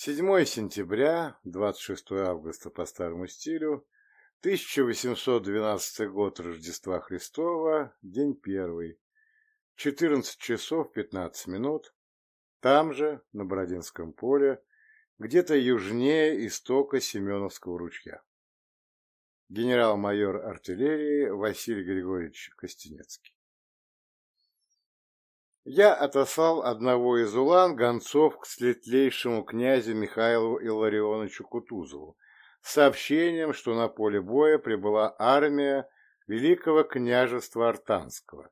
7 сентября, 26 августа по старому стилю, 1812 год Рождества Христова, день первый, 14 часов 15 минут, там же, на Бородинском поле, где-то южнее истока Семеновского ручья. Генерал-майор артиллерии Василий Григорьевич Костенецкий. Я отослал одного из улан гонцов к светлейшему князю Михаилу Илларионовичу Кутузову с сообщением, что на поле боя прибыла армия Великого княжества Артанского.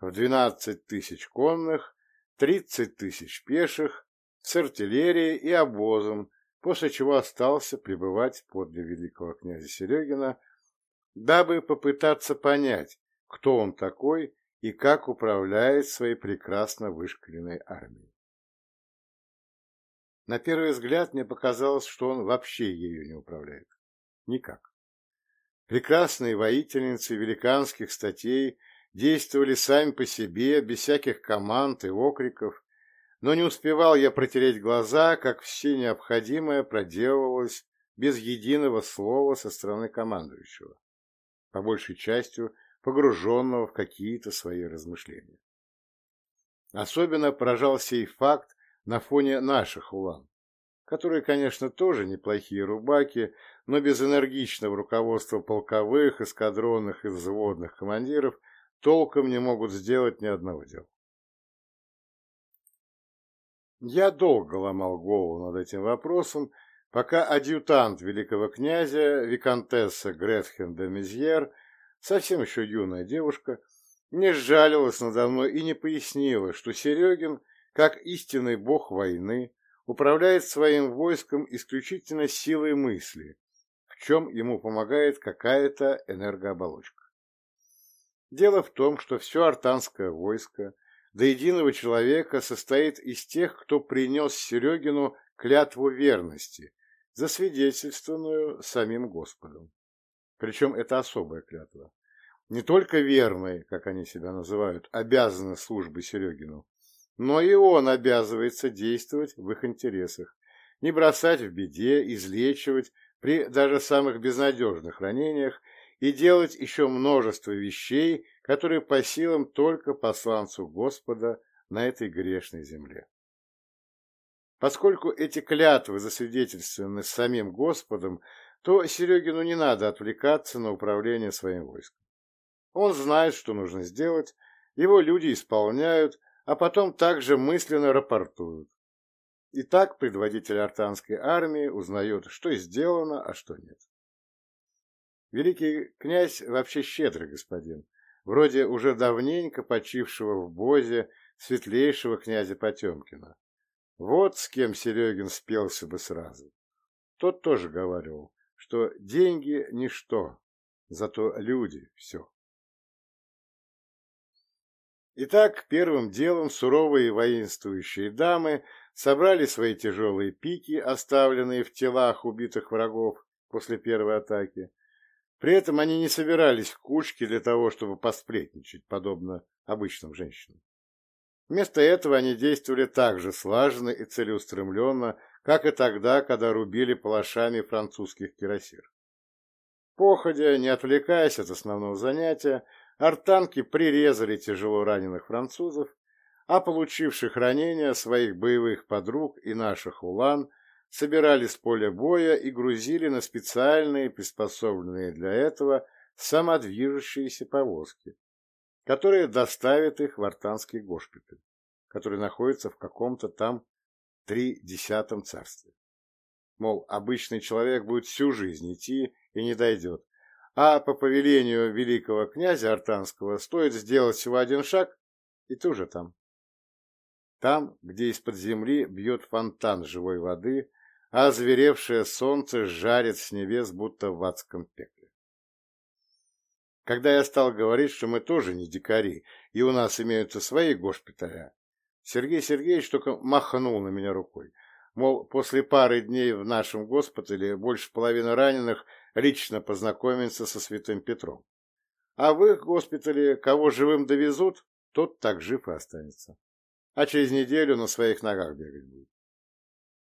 В 12 тысяч конных, 30 тысяч пеших, с артиллерией и обозом, после чего остался пребывать подле великого князя Серегина, дабы попытаться понять, кто он такой и как управляет своей прекрасно вышкаленной армией. На первый взгляд мне показалось, что он вообще ею не управляет. Никак. Прекрасные воительницы великанских статей действовали сами по себе, без всяких команд и окриков, но не успевал я протереть глаза, как все необходимое проделывалось без единого слова со стороны командующего, по большей частью погруженного в какие-то свои размышления. Особенно поражал сей факт на фоне наших улан, которые, конечно, тоже неплохие рубаки, но без энергичного руководства полковых, эскадронных и взводных командиров толком не могут сделать ни одного дела. Я долго ломал голову над этим вопросом, пока адъютант великого князя, виконтесса Гретхен де Мезьер, совсем еще юная девушка, не сжалилась надо мной и не пояснила, что Серегин, как истинный бог войны, управляет своим войском исключительно силой мысли, в чем ему помогает какая-то энергооболочка. Дело в том, что все артанское войско до единого человека состоит из тех, кто принес Серегину клятву верности, засвидетельствованную самим Господом. Причем это особая клятва. Не только верные, как они себя называют, обязаны службы Серегину, но и он обязывается действовать в их интересах, не бросать в беде, излечивать при даже самых безнадежных ранениях и делать еще множество вещей, которые по силам только посланцу Господа на этой грешной земле. Поскольку эти клятвы засвидетельствованы самим Господом, то Серегину не надо отвлекаться на управление своим войском. Он знает, что нужно сделать, его люди исполняют, а потом также мысленно рапортуют. И так предводитель артанской армии узнает, что сделано, а что нет. Великий князь вообще щедрый господин, вроде уже давненько почившего в Бозе светлейшего князя Потемкина. Вот с кем Серегин спелся бы сразу. Тот тоже говорил, что деньги – ничто, зато люди – все. Итак, первым делом суровые воинствующие дамы собрали свои тяжелые пики, оставленные в телах убитых врагов после первой атаки. При этом они не собирались в кучки для того, чтобы посплетничать, подобно обычным женщинам. Вместо этого они действовали так же слаженно и целеустремленно, как и тогда, когда рубили палашами французских кирасир. Походя, не отвлекаясь от основного занятия, артанки прирезали тяжело раненых французов, а получивших ранения своих боевых подруг и наших улан собирали с поля боя и грузили на специальные, приспособленные для этого, самодвижущиеся повозки, которые доставят их в артанский госпиталь, который находится в каком-то там три десятом царстве. Мол, обычный человек будет всю жизнь идти и не дойдет, а по повелению великого князя Артанского стоит сделать всего один шаг, и ты уже там. Там, где из-под земли бьет фонтан живой воды, а озверевшее солнце жарит с небес, будто в адском пекле. Когда я стал говорить, что мы тоже не дикари, и у нас имеются свои госпиталя, Сергей Сергеевич только махнул на меня рукой. Мол, после пары дней в нашем госпитале больше половины раненых лично познакомится со святым Петром. А в их госпитале кого живым довезут, тот так жив и останется. А через неделю на своих ногах бегать будет.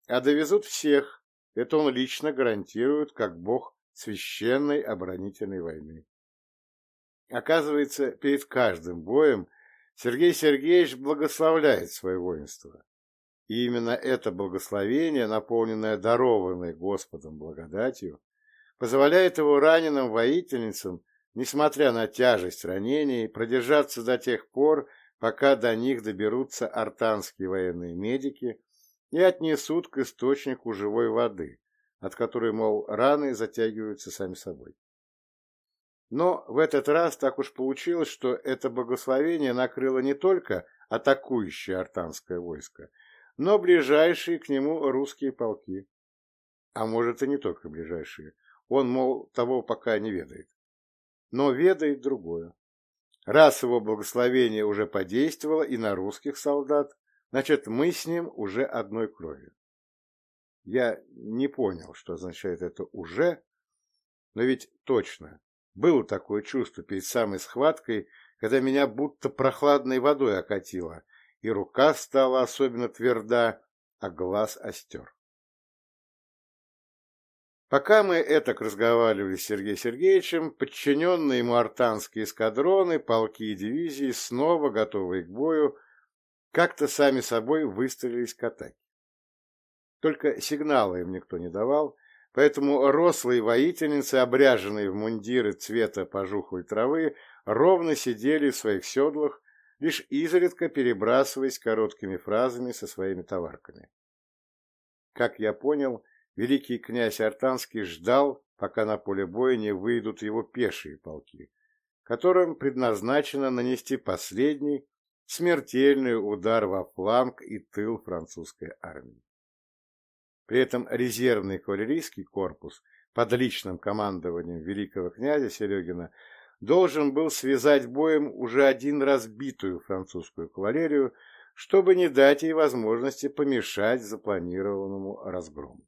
а довезут всех. Это он лично гарантирует, как бог священной оборонительной войны. Оказывается, перед каждым боем Сергей Сергеевич благословляет свое воинство. И именно это благословение, наполненное дарованной Господом благодатью, позволяет его раненым воительницам, несмотря на тяжесть ранений, продержаться до тех пор, пока до них доберутся артанские военные медики и отнесут к источнику живой воды, от которой, мол, раны затягиваются сами собой. Но в этот раз так уж получилось, что это благословение накрыло не только атакующее артанское войско, но ближайшие к нему русские полки. А может, и не только ближайшие. Он, мол, того пока не ведает. Но ведает другое. Раз его благословение уже подействовало и на русских солдат, значит, мы с ним уже одной крови. Я не понял, что означает это «уже», но ведь точно, было такое чувство перед самой схваткой, когда меня будто прохладной водой окатило, и рука стала особенно тверда, а глаз остер. Пока мы этак разговаривали с Сергеем Сергеевичем, подчиненные ему артанские эскадроны, полки и дивизии, снова готовые к бою, как-то сами собой выстрелились к атаке. Только сигнала им никто не давал, поэтому рослые воительницы, обряженные в мундиры цвета пожухлой травы, ровно сидели в своих седлах, лишь изредка перебрасываясь короткими фразами со своими товарками. Как я понял, великий князь Артанский ждал, пока на поле боя не выйдут его пешие полки, которым предназначено нанести последний, смертельный удар во фланг и тыл французской армии. При этом резервный кавалерийский корпус под личным командованием великого князя Серегина должен был связать боем уже один разбитую французскую кавалерию, чтобы не дать ей возможности помешать запланированному разгрому.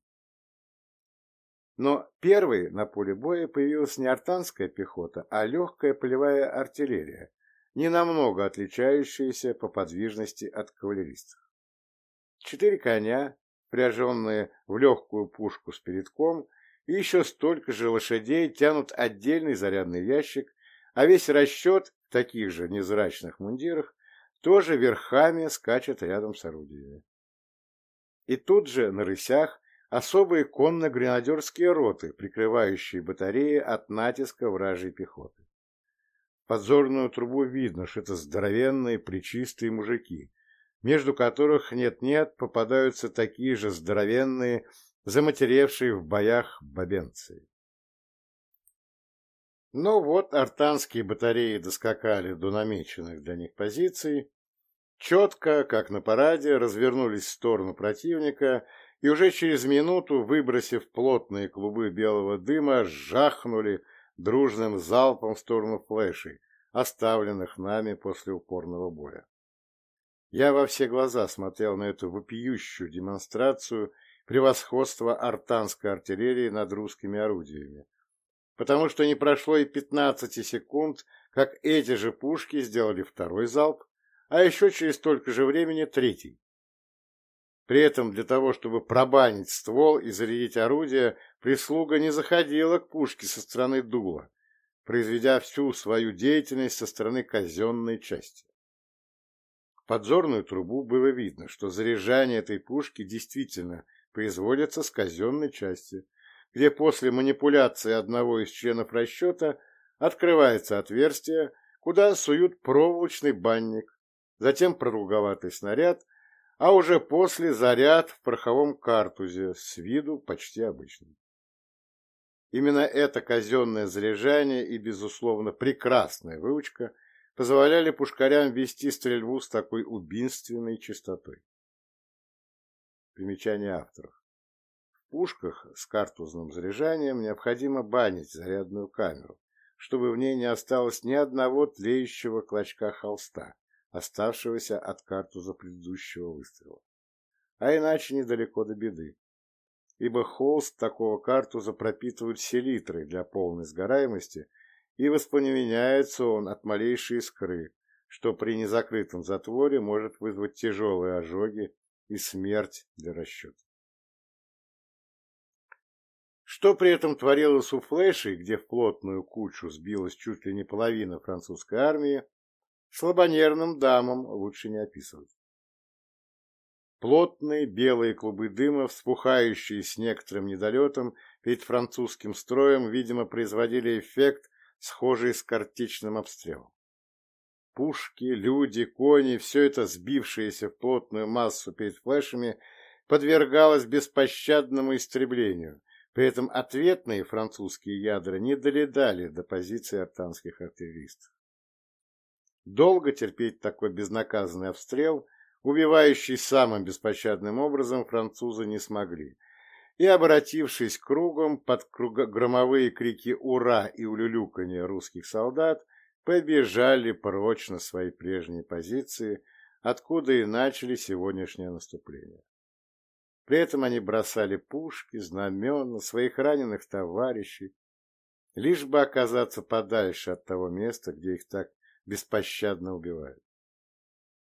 Но первой на поле боя появилась не артанская пехота, а легкая полевая артиллерия, ненамного отличающаяся по подвижности от кавалеристов. Четыре коня, впряженные в легкую пушку с передком, и еще столько же лошадей тянут отдельный зарядный ящик, а весь расчет в таких же незрачных мундирах тоже верхами скачет рядом с орудиями. И тут же на рысях особые конно-гренадерские роты, прикрывающие батареи от натиска вражьей пехоты. Подзорную трубу видно, что это здоровенные плечистые мужики, между которых нет-нет попадаются такие же здоровенные, заматеревшие в боях бабенцы. Но вот артанские батареи доскакали до намеченных для них позиций, четко, как на параде, развернулись в сторону противника и уже через минуту, выбросив плотные клубы белого дыма, жахнули дружным залпом в сторону флешей, оставленных нами после упорного боя. Я во все глаза смотрел на эту вопиющую демонстрацию превосходства артанской артиллерии над русскими орудиями, потому что не прошло и пятнадцати секунд, как эти же пушки сделали второй залп, а еще через столько же времени третий. При этом для того, чтобы пробанить ствол и зарядить орудие, прислуга не заходила к пушке со стороны дула, произведя всю свою деятельность со стороны казенной части подзорную трубу было видно, что заряжание этой пушки действительно производится с казенной части, где после манипуляции одного из членов расчета открывается отверстие, куда суют проволочный банник, затем продолговатый снаряд, а уже после заряд в пороховом картузе, с виду почти обычный. Именно это казенное заряжание и, безусловно, прекрасная выучка – позволяли пушкарям вести стрельбу с такой убийственной частотой. Примечание авторов. В пушках с картузным заряжанием необходимо банить зарядную камеру, чтобы в ней не осталось ни одного тлеющего клочка холста, оставшегося от картуза предыдущего выстрела. А иначе недалеко до беды, ибо холст такого картуза пропитывают селитрой для полной сгораемости и воспламеняется он от малейшей искры, что при незакрытом затворе может вызвать тяжелые ожоги и смерть для расчета. Что при этом творилось у Флэшей, где в плотную кучу сбилась чуть ли не половина французской армии, слабонервным дамам лучше не описывать. Плотные белые клубы дыма, вспухающие с некоторым недолетом перед французским строем, видимо, производили эффект, схожий с картечным обстрелом. Пушки, люди, кони, все это, сбившееся в плотную массу перед флешами, подвергалось беспощадному истреблению. При этом ответные французские ядра не долетали до позиции артанских артиллеристов. Долго терпеть такой безнаказанный обстрел, убивающий самым беспощадным образом, французы не смогли. И, обратившись кругом под громовые крики «Ура!» и улюлюканье русских солдат, побежали прочь на свои прежние позиции, откуда и начали сегодняшнее наступление. При этом они бросали пушки, знамена, своих раненых товарищей, лишь бы оказаться подальше от того места, где их так беспощадно убивают.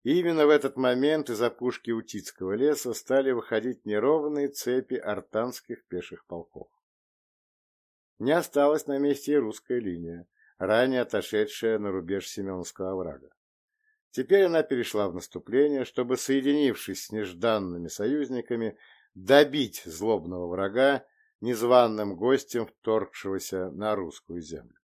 Именно в этот момент из опушки Утицкого леса стали выходить неровные цепи артанских пеших полков. Не осталась на месте и русская линия, ранее отошедшая на рубеж Семеновского оврага. Теперь она перешла в наступление, чтобы, соединившись с нежданными союзниками, добить злобного врага, незваным гостем, вторгшегося на русскую землю.